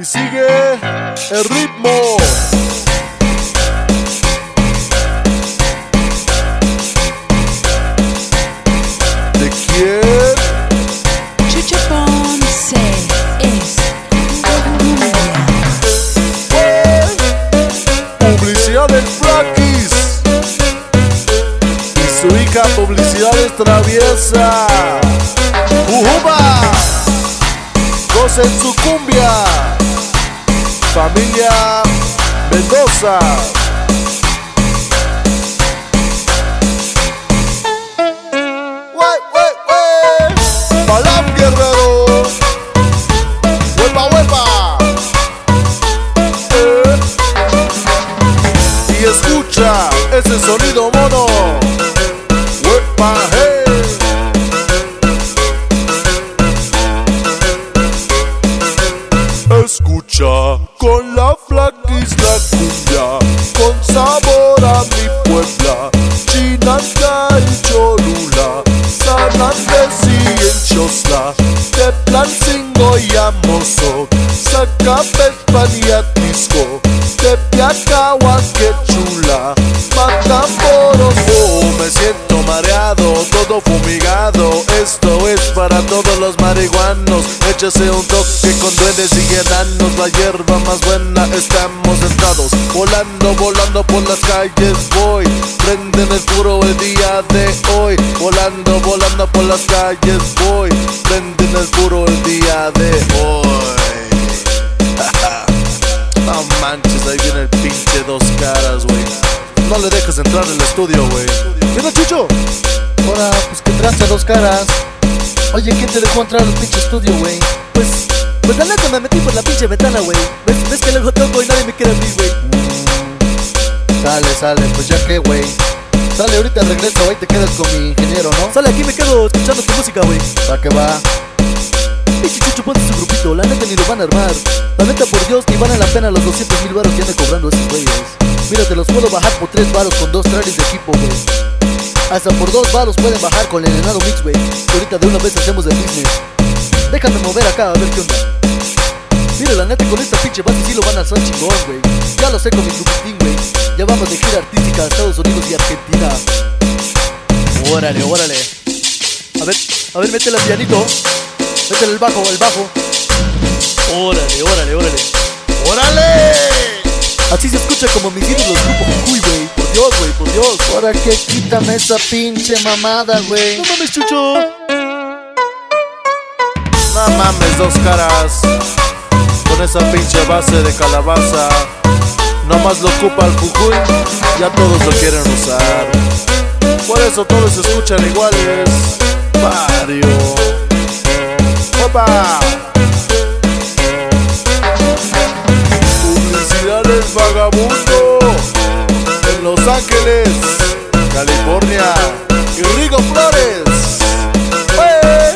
y sigue el ritmo. ¿De quién? Chucho Ponce es. Publicidad del Flaquis y su hija Publicidades Traviesa. ¡Ujuba! Gocen su cumbia. Familia Mendoza. ¡Palam Guerrero! ¡Huepa, huepa! Eh. Y escucha ese sonido mono. ¡Huepa, Con la flaquis la cumbia, con sabor a mi Puebla, Chinanta y Cholula, San Andrés y Enchosla, Teplancingo y Amozoc, Zacapetpan y Atisco, Tepiacahua, que chula, siento fumigado, esto es para todos los marihuanos, échase un toque con duendes y enanos, la hierba más buena, estamos entrados, volando, volando por las calles voy, prenden el puro el día de hoy, volando, volando por las calles voy, prenden el puro el día de hoy. No manches, ahí viene el pinche dos caras, güey. No le dejes entrar al estudio, güey. Mira, Chucho. A dos caras. Oye, ¿quién te dejó entrar al pinche estudio, güey? Pues, pues la neta me metí por la pinche ventana, güey. ¿Ves, ves que luego toco y nadie me quiere a mí, güey. Sale, sale, pues ya que, güey. Sale, ahorita regreso, ahí te quedas con mi ingeniero, ¿no? Sale aquí me quedo escuchando tu música, güey. Va que va. Pinche chucho, ponte su grupito, la neta ni lo van a armar. La neta, por Dios, ni valen la pena los 200 mil baros que ande cobrando esos güeyes. Mira, te los puedo bajar por 3 baros con dos trailers de equipo, güey. Hasta por 2 baros pueden bajar con el enano mix, güey. Que ahorita de una vez hacemos el business. Déjame mover acá a ver qué onda. Mira, la neta, con esta pinche base van a hacer chingón, güey. Ya lo sé con mi grupitín, güey. Ya vamos de gira artística a Estados Unidos y Argentina. Órale, órale. A ver, a ver, métele al pianito. Métele el bajo, el bajo. Órale, órale, órale. ¡Órale! Así se escucha como mis ídolos grupo Dios. Ahora que quítame esa pinche mamada, güey. No mames, chucho. No mames, dos caras. Con esa pinche base de calabaza. Nomás lo ocupa el Jujuy. Ya todos lo quieren usar. Por eso todos se escuchan iguales. Vario. ¡Opa! Publicidades vagabundo. Los Ángeles, California. Y Rigo Flores. ¡Eh!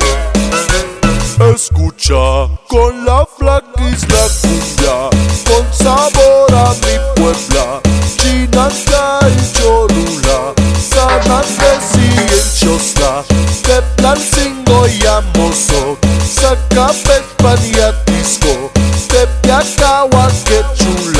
Escucha con la flaquis la cumbia, con sabor a mi Puebla, Chinanta y Cholula, San Andrés y Enchosla, Teplancingo y Amozoc, Zacapetpan y Atisco, Tepiacahua, que chula,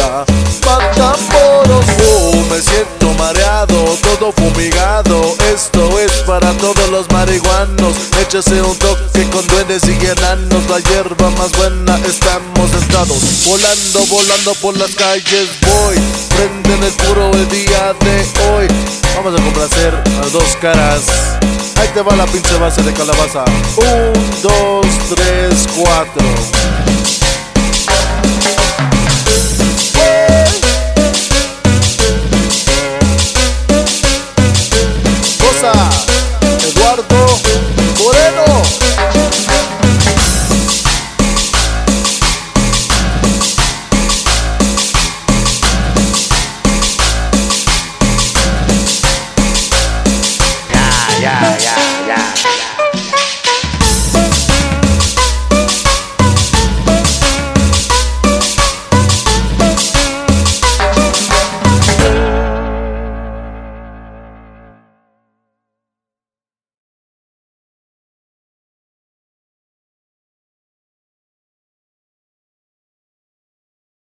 fumigado, esto es para todos los marihuanos, échase un toque con duendes y enanos, la hierba más buena, estamos entrados, volando, volando por las calles voy, prenden el puro el día de hoy, vamos a complacer a dos caras, ahí te va la pinche base de calabaza, un, dos, tres, cuatro.